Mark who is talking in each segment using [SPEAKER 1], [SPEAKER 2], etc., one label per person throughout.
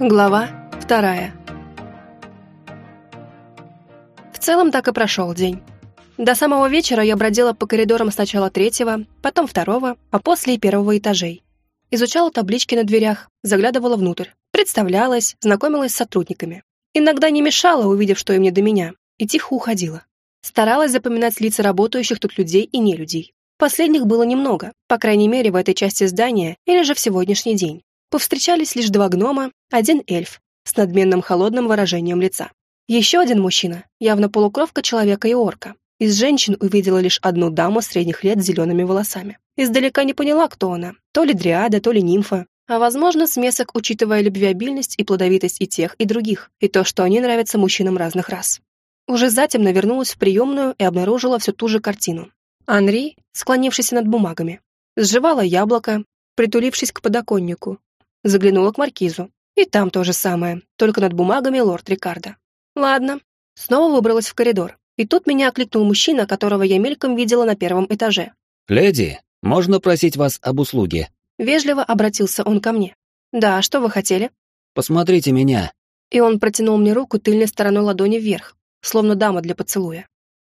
[SPEAKER 1] Глава вторая. В целом так и прошел день. До самого вечера я бродила по коридорам сначала третьего, потом второго, а после и первого этажей. Изучала таблички на дверях, заглядывала внутрь, представлялась, знакомилась с сотрудниками. Иногда не мешала, увидев, что им не до меня, и тихо уходила. Старалась запоминать лица работающих тут людей и не людей. Последних было немного, по крайней мере в этой части здания или же в сегодняшний день повстречались лишь два гнома, один эльф с надменным холодным выражением лица. Еще один мужчина, явно полукровка человека и орка. Из женщин увидела лишь одну даму средних лет с зелеными волосами. Издалека не поняла, кто она. То ли дриада, то ли нимфа. А возможно, смесок, учитывая любвеобильность и плодовитость и тех, и других, и то, что они нравятся мужчинам разных рас. Уже затем навернулась в приемную и обнаружила всю ту же картину. Анри, склонившийся над бумагами, сживала яблоко, притулившись к подоконнику, Заглянула к маркизу. И там то же самое, только над бумагами лорд Рикардо. Ладно. Снова выбралась в коридор. И тут меня окликнул мужчина, которого я мельком видела на первом этаже.
[SPEAKER 2] «Леди, можно просить вас об услуге?»
[SPEAKER 1] Вежливо обратился он ко мне. «Да, что вы хотели?»
[SPEAKER 2] «Посмотрите меня».
[SPEAKER 1] И он протянул мне руку тыльной стороной ладони вверх, словно дама для поцелуя.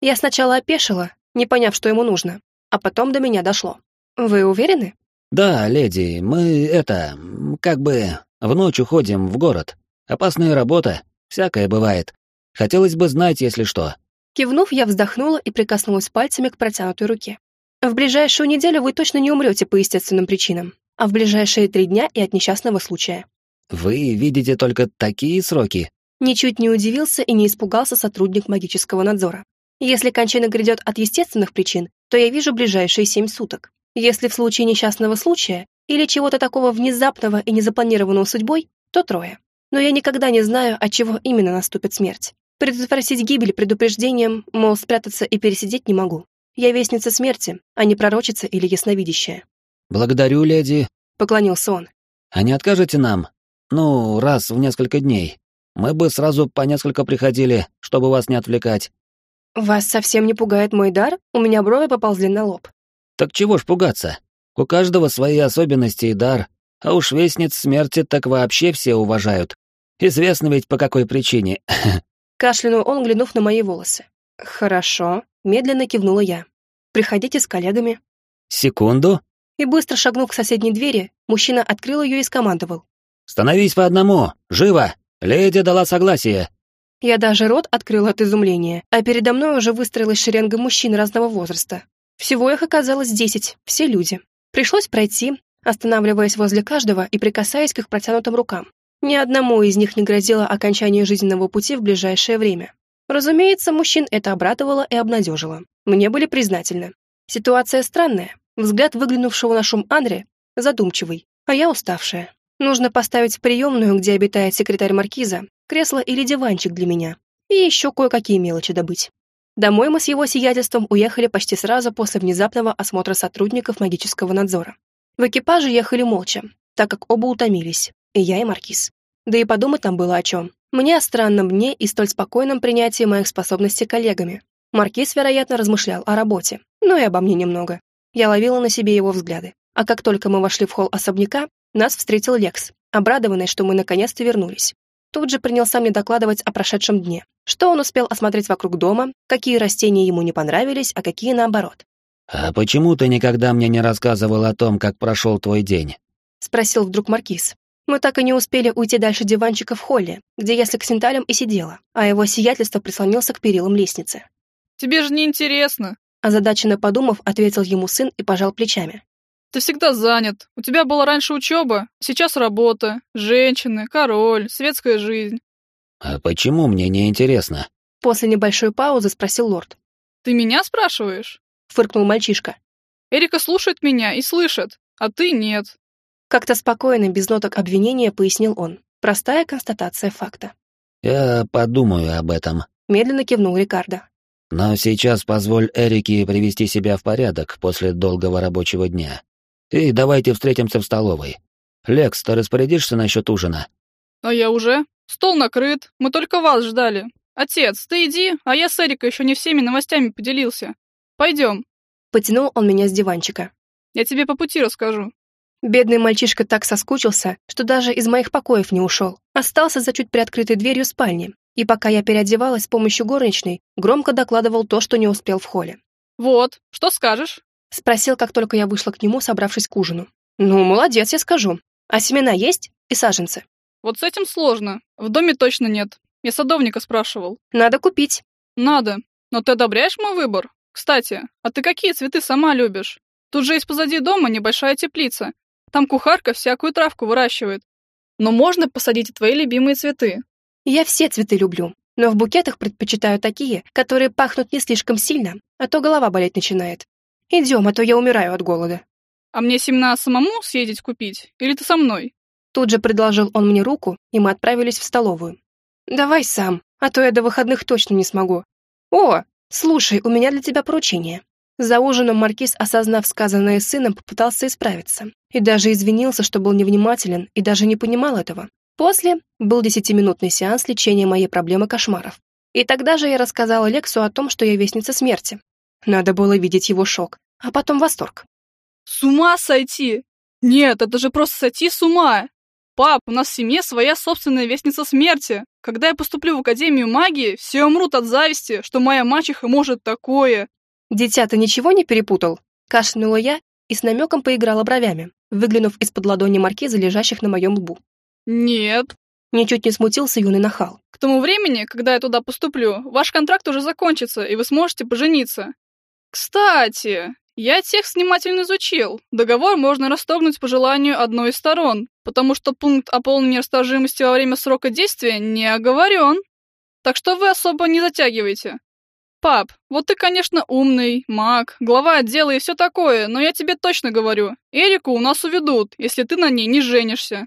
[SPEAKER 1] Я сначала опешила, не поняв, что ему нужно, а потом до меня дошло. «Вы уверены?»
[SPEAKER 2] «Да, леди, мы, это, как бы, в ночь уходим в город. Опасная работа, всякое бывает. Хотелось бы знать, если что».
[SPEAKER 1] Кивнув, я вздохнула и прикоснулась пальцами к протянутой руке. «В ближайшую неделю вы точно не умрете по естественным причинам, а в ближайшие три дня и от несчастного случая».
[SPEAKER 2] «Вы видите только такие сроки?»
[SPEAKER 1] Ничуть не удивился и не испугался сотрудник магического надзора. «Если кончина грядет от естественных причин, то я вижу ближайшие семь суток. Если в случае несчастного случая или чего-то такого внезапного и незапланированного судьбой, то трое. Но я никогда не знаю, от чего именно наступит смерть. Предотвратить гибель предупреждением, мол, спрятаться и пересидеть не могу. Я вестница смерти, а не пророчица или ясновидящая.
[SPEAKER 2] «Благодарю, леди», —
[SPEAKER 1] поклонился он.
[SPEAKER 2] «А не откажете нам? Ну, раз в несколько дней. Мы бы сразу по несколько приходили, чтобы вас не отвлекать».
[SPEAKER 1] «Вас совсем не пугает мой дар?» У меня брови поползли на лоб.
[SPEAKER 2] Так чего ж пугаться? У каждого свои особенности и дар, а уж вестниц смерти так вообще все уважают. Известно ведь по какой причине.
[SPEAKER 1] Кашлянул он, глянув на мои волосы. Хорошо, медленно кивнула я. Приходите с коллегами.
[SPEAKER 2] Секунду.
[SPEAKER 1] И быстро шагнув к соседней двери, мужчина открыл ее и скомандовал.
[SPEAKER 2] «Становись по одному! Живо! Леди дала согласие!»
[SPEAKER 1] Я даже рот открыла от изумления, а передо мной уже выстроилась шеренга мужчин разного возраста. Всего их оказалось десять, все люди. Пришлось пройти, останавливаясь возле каждого и прикасаясь к их протянутым рукам. Ни одному из них не грозило окончание жизненного пути в ближайшее время. Разумеется, мужчин это обрадовало и обнадежило. Мне были признательны. Ситуация странная. Взгляд выглянувшего на шум Андре задумчивый, а я уставшая. Нужно поставить в приемную, где обитает секретарь маркиза, кресло или диванчик для меня. И еще кое-какие мелочи добыть. Домой мы с его сиятельством уехали почти сразу после внезапного осмотра сотрудников магического надзора. В экипаже ехали молча, так как оба утомились, и я, и Маркиз. Да и подумать там было о чем. Мне о странном дне и столь спокойном принятии моих способностей коллегами. Маркиз, вероятно, размышлял о работе, но и обо мне немного. Я ловила на себе его взгляды. А как только мы вошли в холл особняка, нас встретил Лекс, обрадованный, что мы наконец-то вернулись. Тут же принялся мне докладывать о прошедшем дне, что он успел осмотреть вокруг дома, какие растения ему не понравились, а какие наоборот.
[SPEAKER 2] «А почему ты никогда мне не рассказывал о том, как прошел твой день?»
[SPEAKER 1] — спросил вдруг Маркиз. Мы так и не успели уйти дальше диванчика в холле, где я с Лексенталем и сидела, а его сиятельство прислонился к перилам лестницы.
[SPEAKER 3] «Тебе же не интересно!»
[SPEAKER 1] Озадаченно подумав, ответил ему сын и пожал плечами.
[SPEAKER 3] Ты всегда занят. У тебя была раньше учеба, сейчас работа, женщины, король, светская жизнь.
[SPEAKER 2] А почему мне не интересно?
[SPEAKER 1] После небольшой паузы спросил лорд.
[SPEAKER 3] Ты меня спрашиваешь?
[SPEAKER 1] Фыркнул мальчишка.
[SPEAKER 3] Эрика слушает меня и слышит, а ты нет.
[SPEAKER 1] Как-то спокойно, без ноток обвинения, пояснил он. Простая констатация факта.
[SPEAKER 2] Я подумаю об этом.
[SPEAKER 1] Медленно кивнул Рикардо.
[SPEAKER 2] Но сейчас позволь Эрике привести себя в порядок после долгого рабочего дня. И давайте встретимся в столовой. Лекс, ты распорядишься насчет ужина?
[SPEAKER 3] А я уже. Стол накрыт. Мы только вас ждали. Отец, ты иди, а я с Эрикой еще не всеми новостями поделился. Пойдем.
[SPEAKER 1] Потянул он меня с диванчика.
[SPEAKER 3] Я тебе по пути расскажу.
[SPEAKER 1] Бедный мальчишка так соскучился, что даже из моих покоев не ушел. Остался за чуть приоткрытой дверью спальни, и пока я переодевалась с помощью горничной, громко докладывал то, что не успел в холле.
[SPEAKER 3] «Вот, что скажешь?»
[SPEAKER 1] Спросил, как только я вышла к нему, собравшись к ужину. «Ну, молодец, я скажу. А семена есть? И саженцы?»
[SPEAKER 3] «Вот с этим сложно. В доме точно нет. Я садовника спрашивал».
[SPEAKER 1] «Надо купить».
[SPEAKER 3] «Надо. Но ты одобряешь мой выбор? Кстати, а ты какие цветы сама любишь? Тут же есть позади дома небольшая теплица. Там кухарка всякую травку выращивает. Но можно посадить и твои любимые цветы.
[SPEAKER 1] Я все цветы люблю, но в букетах предпочитаю такие, которые пахнут не слишком сильно, а то голова болеть начинает. Идем, а то я умираю от голода.
[SPEAKER 3] А мне семена самому съездить купить? Или ты со мной?
[SPEAKER 1] Тут же предложил он мне руку, и мы отправились в столовую. Давай сам, а то я до выходных точно не смогу. О, слушай, у меня для тебя поручение. За ужином маркиз, осознав сказанное сыном, попытался исправиться. И даже извинился, что был невнимателен и даже не понимал этого. После был десятиминутный сеанс лечения моей проблемы кошмаров. И тогда же я рассказала Лексу о том, что я вестница смерти. Надо было видеть его шок, а потом восторг.
[SPEAKER 3] «С ума сойти! Нет, это же просто сойти с ума! Пап, у нас в семье своя собственная вестница смерти. Когда я поступлю в Академию магии, все умрут от зависти, что моя мачеха может такое.
[SPEAKER 1] «Дитя, ты ничего не перепутал?» Кашлянула я и с намеком поиграла бровями, выглянув из-под ладони маркиза, лежащих на моем лбу.
[SPEAKER 3] «Нет».
[SPEAKER 1] Ничуть не смутился юный нахал.
[SPEAKER 3] «К тому времени, когда я туда поступлю, ваш контракт уже закончится, и вы сможете пожениться. Кстати, я текст внимательно изучил. Договор можно расторгнуть по желанию одной из сторон, потому что пункт о полной нерасторжимости во время срока действия не оговорен. Так что вы особо не затягивайте. Пап, вот ты, конечно, умный, маг, глава отдела и все такое, но я тебе точно говорю, Эрику у нас уведут, если ты на ней не женишься.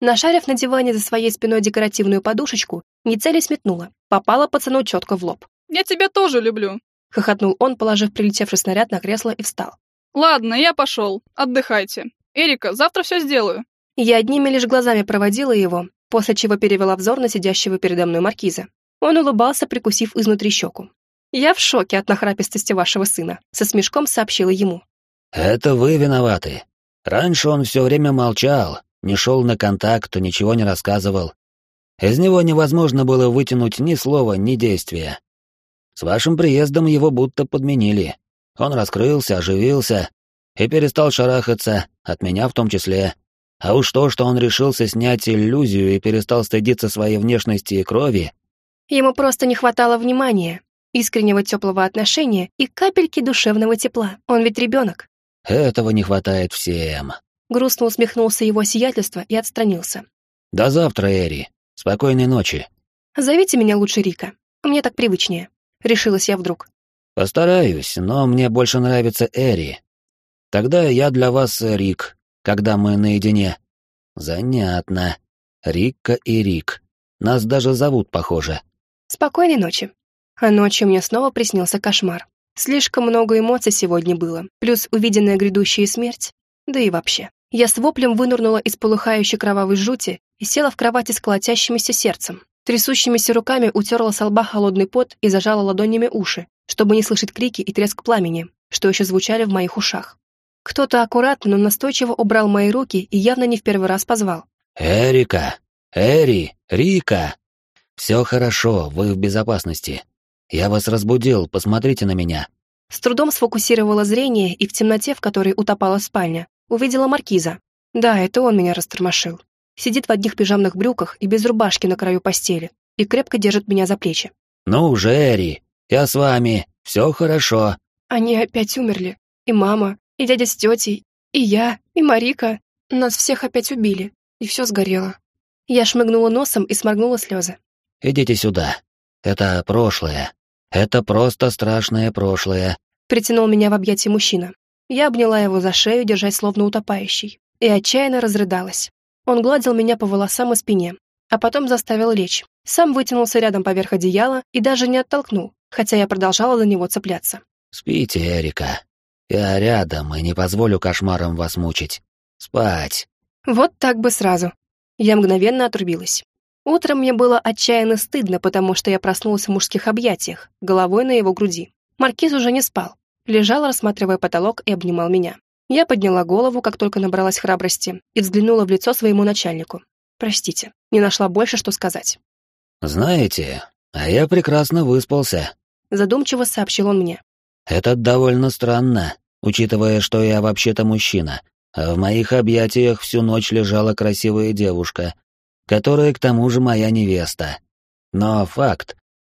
[SPEAKER 1] Нашарив на диване за своей спиной декоративную подушечку, не целясь метнула, попала пацану четко в лоб.
[SPEAKER 3] «Я тебя тоже люблю», —
[SPEAKER 1] хохотнул он, положив прилетевший снаряд на кресло и встал.
[SPEAKER 3] «Ладно, я пошел. Отдыхайте. Эрика, завтра все сделаю».
[SPEAKER 1] Я одними лишь глазами проводила его, после чего перевела взор на сидящего передо мной маркиза. Он улыбался, прикусив изнутри щеку. «Я в шоке от нахрапистости вашего сына», — со смешком сообщила ему.
[SPEAKER 2] «Это вы виноваты. Раньше он все время молчал, не шел на контакт, ничего не рассказывал. Из него невозможно было вытянуть ни слова, ни действия. С вашим приездом его будто подменили. Он раскрылся, оживился и перестал шарахаться, от меня в том числе. А уж то, что он решился снять иллюзию и перестал стыдиться своей внешности и крови...
[SPEAKER 1] Ему просто не хватало внимания, искреннего теплого отношения и капельки душевного тепла. Он ведь ребенок.
[SPEAKER 2] Этого не хватает всем.
[SPEAKER 1] Грустно усмехнулся его сиятельство и отстранился.
[SPEAKER 2] «До завтра, Эри. Спокойной ночи».
[SPEAKER 1] «Зовите меня лучше Рика. Мне так привычнее». Решилась я вдруг.
[SPEAKER 2] «Постараюсь, но мне больше нравится Эри. Тогда я для вас Рик, когда мы наедине». «Занятно. Рикка и Рик. Нас даже зовут похоже».
[SPEAKER 1] «Спокойной ночи». А ночью мне снова приснился кошмар. Слишком много эмоций сегодня было, плюс увиденная грядущая смерть, да и вообще. Я с воплем вынырнула из полыхающей кровавой жути и села в кровати с колотящимися сердцем. Трясущимися руками утерла с лба холодный пот и зажала ладонями уши, чтобы не слышать крики и треск пламени, что еще звучали в моих ушах. Кто-то аккуратно, но настойчиво убрал мои руки и явно не в первый раз позвал.
[SPEAKER 2] «Эрика! Эри! Рика! Все хорошо, вы в безопасности. Я вас разбудил, посмотрите на меня».
[SPEAKER 1] С трудом сфокусировала зрение и в темноте, в которой утопала спальня, увидела маркиза. Да, это он меня растормошил. Сидит в одних пижамных брюках и без рубашки на краю постели и крепко держит меня за плечи.
[SPEAKER 2] «Ну уже, Эри, я с вами, все хорошо».
[SPEAKER 1] Они опять умерли. И мама, и дядя с тетей, и я, и Марика. Нас всех опять убили, и все сгорело. Я шмыгнула носом и сморгнула слезы.
[SPEAKER 2] «Идите сюда. Это прошлое. Это просто страшное прошлое».
[SPEAKER 1] Притянул меня в объятия мужчина. Я обняла его за шею, держась словно утопающий, и отчаянно разрыдалась. Он гладил меня по волосам и спине, а потом заставил лечь. Сам вытянулся рядом поверх одеяла и даже не оттолкнул, хотя я продолжала за него цепляться.
[SPEAKER 2] «Спите, Эрика. Я рядом и не позволю кошмарам вас мучить. Спать».
[SPEAKER 1] Вот так бы сразу. Я мгновенно отрубилась. Утром мне было отчаянно стыдно, потому что я проснулась в мужских объятиях, головой на его груди. Маркиз уже не спал. Лежал, рассматривая потолок и обнимал меня. Я подняла голову, как только набралась храбрости, и взглянула в лицо своему начальнику. Простите, не нашла больше, что сказать.
[SPEAKER 2] «Знаете, а я прекрасно выспался», —
[SPEAKER 1] задумчиво сообщил он мне.
[SPEAKER 2] «Это довольно странно, учитывая, что я вообще-то мужчина, а в моих объятиях всю ночь лежала красивая девушка, которая к тому же моя невеста. Но факт,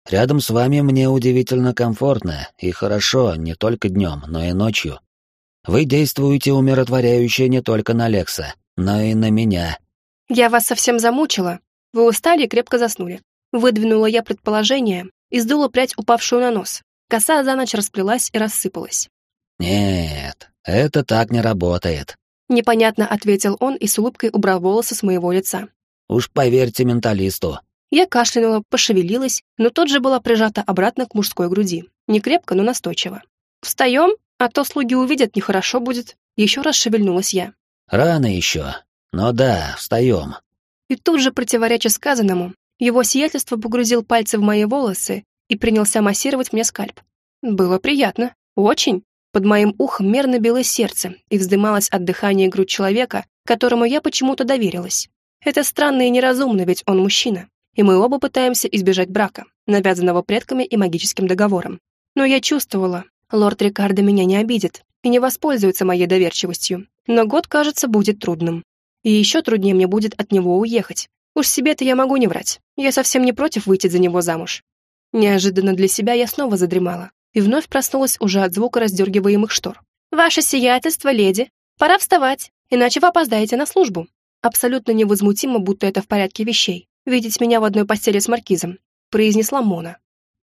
[SPEAKER 2] рядом с вами мне удивительно комфортно и хорошо не только днем, но и ночью. Вы действуете умиротворяюще не только на Лекса, но и на меня.
[SPEAKER 1] Я вас совсем замучила. Вы устали и крепко заснули. Выдвинула я предположение и сдула прядь, упавшую на нос. Коса за ночь расплелась и рассыпалась.
[SPEAKER 2] «Нет, это так не работает», —
[SPEAKER 1] непонятно ответил он и с улыбкой убрал волосы с моего лица.
[SPEAKER 2] «Уж поверьте менталисту».
[SPEAKER 1] Я кашлянула, пошевелилась, но тут же была прижата обратно к мужской груди. Не крепко, но настойчиво. «Встаем?» А то слуги увидят, нехорошо будет. Еще раз шевельнулась я.
[SPEAKER 2] Рано еще. Но да, встаем.
[SPEAKER 1] И тут же, противореча сказанному, его сиятельство погрузил пальцы в мои волосы и принялся массировать мне скальп. Было приятно. Очень. Под моим ухом мерно билось сердце и вздымалось от дыхания грудь человека, которому я почему-то доверилась. Это странно и неразумно, ведь он мужчина. И мы оба пытаемся избежать брака, навязанного предками и магическим договором. Но я чувствовала, Лорд Рикардо меня не обидит и не воспользуется моей доверчивостью, но год, кажется, будет трудным. И еще труднее мне будет от него уехать. Уж себе-то я могу не врать. Я совсем не против выйти за него замуж. Неожиданно для себя я снова задремала и вновь проснулась уже от звука раздергиваемых штор. «Ваше сиятельство, леди! Пора вставать, иначе вы опоздаете на службу!» Абсолютно невозмутимо, будто это в порядке вещей. Видеть меня в одной постели с маркизом, произнесла Мона.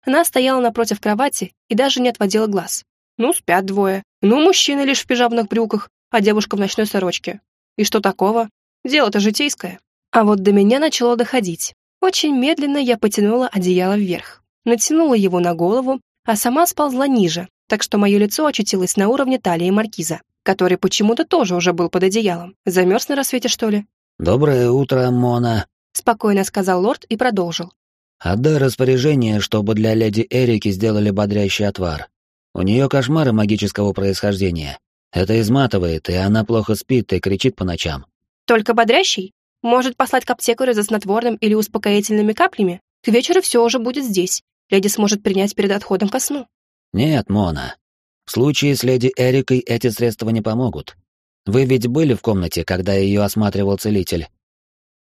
[SPEAKER 1] Она стояла напротив кровати и даже не отводила глаз. Ну, спят двое. Ну, мужчина лишь в пижамных брюках, а девушка в ночной сорочке. И что такого? Дело-то житейское. А вот до меня начало доходить. Очень медленно я потянула одеяло вверх, натянула его на голову, а сама сползла ниже, так что мое лицо очутилось на уровне талии маркиза, который почему-то тоже уже был под одеялом. Замерз на рассвете, что ли?
[SPEAKER 2] «Доброе утро, Мона», —
[SPEAKER 1] спокойно сказал лорд и продолжил.
[SPEAKER 2] Отдай распоряжение, чтобы для леди Эрики сделали бодрящий отвар. У нее кошмары магического происхождения. Это изматывает, и она плохо спит и кричит по ночам.
[SPEAKER 1] Только бодрящий? Может послать к аптекарю за снотворным или успокоительными каплями? К вечеру все уже будет здесь. Леди сможет принять перед отходом ко сну.
[SPEAKER 2] Нет, Мона. В случае с леди Эрикой эти средства не помогут. Вы ведь были в комнате, когда ее осматривал целитель?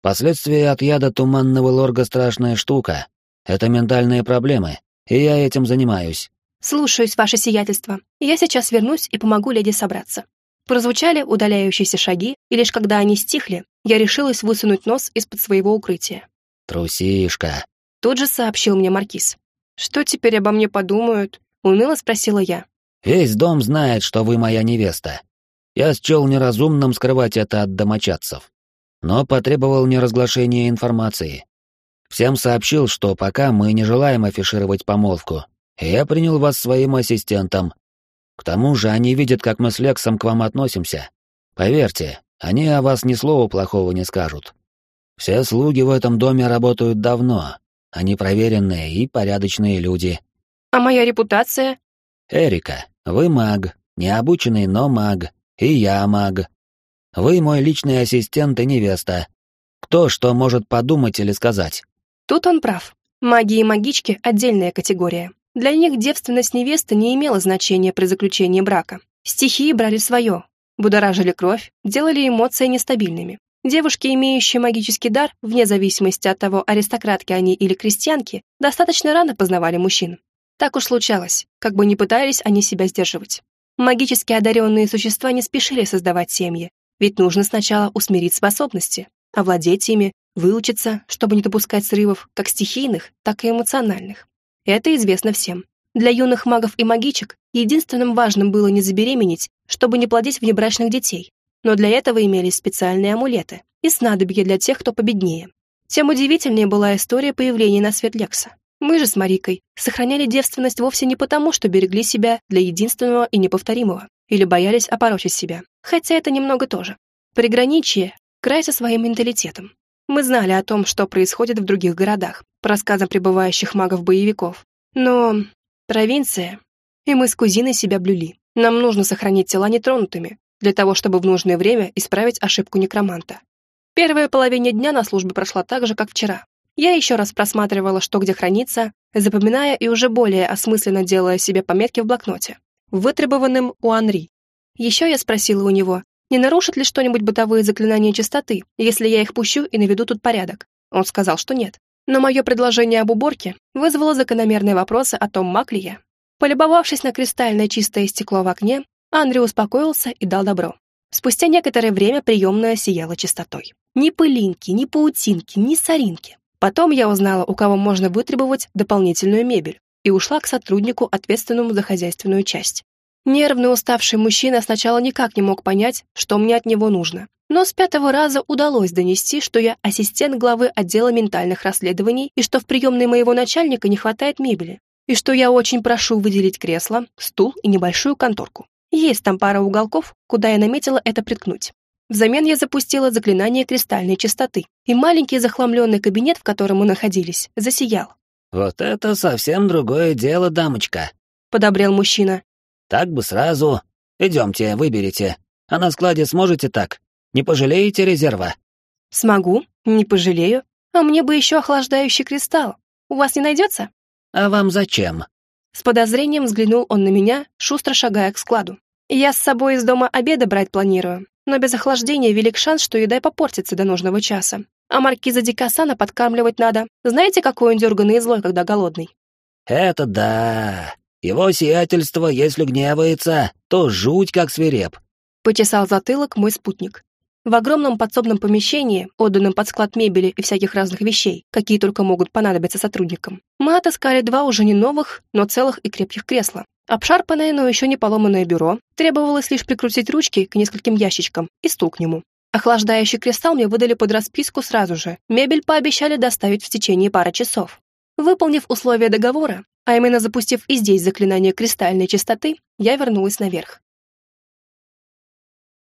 [SPEAKER 2] Последствия от яда туманного лорга страшная штука. Это ментальные проблемы, и я этим занимаюсь.
[SPEAKER 1] Слушаюсь, ваше сиятельство. Я сейчас вернусь и помогу леди собраться. Прозвучали удаляющиеся шаги, и лишь когда они стихли, я решилась высунуть нос из-под своего укрытия.
[SPEAKER 2] «Трусишка», —
[SPEAKER 1] тут же сообщил мне Маркиз. «Что теперь обо мне подумают?» — уныло спросила я.
[SPEAKER 2] «Весь дом знает, что вы моя невеста. Я счел неразумным скрывать это от домочадцев но потребовал неразглашения информации. Всем сообщил, что пока мы не желаем афишировать помолвку, и я принял вас своим ассистентом. К тому же они видят, как мы с Лексом к вам относимся. Поверьте, они о вас ни слова плохого не скажут. Все слуги в этом доме работают давно. Они проверенные и порядочные люди.
[SPEAKER 1] А моя репутация?
[SPEAKER 2] Эрика, вы маг, необученный, но маг. И я маг. Вы мой личный ассистент и невеста. Кто что может подумать или сказать?»
[SPEAKER 1] Тут он прав. Маги и магички — отдельная категория. Для них девственность невесты не имела значения при заключении брака. Стихии брали свое, будоражили кровь, делали эмоции нестабильными. Девушки, имеющие магический дар, вне зависимости от того, аристократки они или крестьянки, достаточно рано познавали мужчин. Так уж случалось, как бы ни пытались они себя сдерживать. Магически одаренные существа не спешили создавать семьи, ведь нужно сначала усмирить способности, овладеть ими, выучиться, чтобы не допускать срывов как стихийных, так и эмоциональных. Это известно всем. Для юных магов и магичек единственным важным было не забеременеть, чтобы не плодить внебрачных детей. Но для этого имелись специальные амулеты и снадобья для тех, кто победнее. Тем удивительнее была история появления на свет Лекса. Мы же с Марикой сохраняли девственность вовсе не потому, что берегли себя для единственного и неповторимого, или боялись опорочить себя. Хотя это немного тоже. Приграничье — край со своим менталитетом. Мы знали о том, что происходит в других городах, по рассказам прибывающих магов-боевиков. Но провинция... И мы с кузиной себя блюли. Нам нужно сохранить тела нетронутыми, для того, чтобы в нужное время исправить ошибку некроманта. Первая половина дня на службе прошла так же, как вчера. Я еще раз просматривала, что где хранится, запоминая и уже более осмысленно делая себе пометки в блокноте, вытребованным у Анри. Еще я спросила у него, не нарушит ли что-нибудь бытовые заклинания чистоты, если я их пущу и наведу тут порядок. Он сказал, что нет. Но мое предложение об уборке вызвало закономерные вопросы о том, маг ли я. Полюбовавшись на кристальное чистое стекло в окне, Андрей успокоился и дал добро. Спустя некоторое время приемная сияла чистотой. Ни пылинки, ни паутинки, ни соринки. Потом я узнала, у кого можно вытребовать дополнительную мебель, и ушла к сотруднику, ответственному за хозяйственную часть. Нервный уставший мужчина сначала никак не мог понять, что мне от него нужно. Но с пятого раза удалось донести, что я ассистент главы отдела ментальных расследований и что в приемной моего начальника не хватает мебели, и что я очень прошу выделить кресло, стул и небольшую конторку. Есть там пара уголков, куда я наметила это приткнуть. Взамен я запустила заклинание кристальной чистоты, и маленький захламленный кабинет, в котором мы находились, засиял.
[SPEAKER 2] «Вот это совсем другое дело, дамочка», —
[SPEAKER 1] подобрел мужчина.
[SPEAKER 2] «Так бы сразу. Идемте, выберите. А на складе сможете так? Не пожалеете резерва?»
[SPEAKER 1] «Смогу, не пожалею. А мне бы еще охлаждающий кристалл. У вас не найдется?»
[SPEAKER 2] «А вам зачем?»
[SPEAKER 1] С подозрением взглянул он на меня, шустро шагая к складу. «Я с собой из дома обеда брать планирую но без охлаждения велик шанс, что еда попортится до нужного часа. А маркиза Дикасана подкармливать надо. Знаете, какой он дерганный и злой, когда голодный?
[SPEAKER 2] Это да. Его сиятельство, если гневается, то жуть как свиреп.
[SPEAKER 1] Почесал затылок мой спутник. В огромном подсобном помещении, отданном под склад мебели и всяких разных вещей, какие только могут понадобиться сотрудникам, мы отыскали два уже не новых, но целых и крепких кресла. Обшарпанное, но еще не поломанное бюро, требовалось лишь прикрутить ручки к нескольким ящичкам и стул к нему. Охлаждающий кристалл мне выдали под расписку сразу же. Мебель пообещали доставить в течение пары часов. Выполнив условия договора, а именно запустив и здесь заклинание кристальной чистоты, я вернулась наверх.